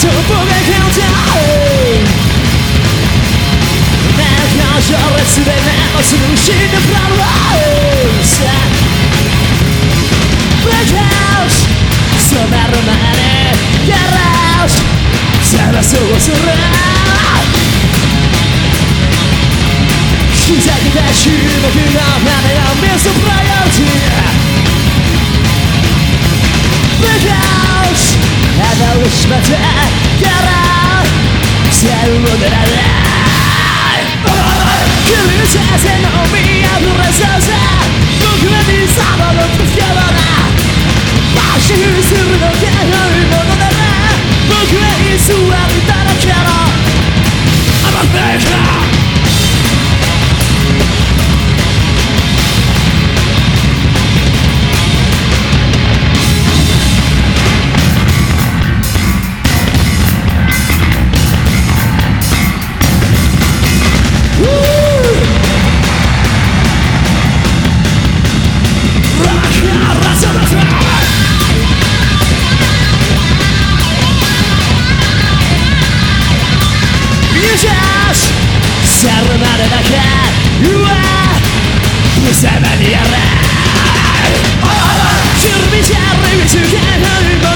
Zurube kiocha Na ja zures den asunushi de frauza Frauza so daru mane ja raus Ja raus の始末やら線を塗らないクルージー線の海あふれそうさ僕は兄様の時から。バッシュするのだろう Jesus 去るまでだけうわ貴様にやれ Should be jelly with you can't hold me man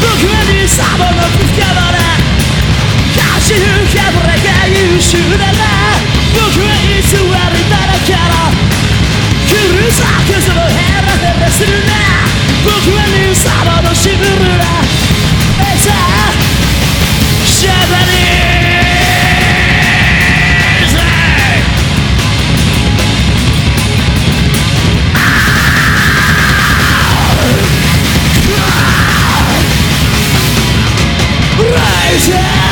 僕はにサボの不可能だ走るかぶれが優秀だな僕は偽りだらけだ来るぞクのヘラヘラするな僕はにサボ Yeah!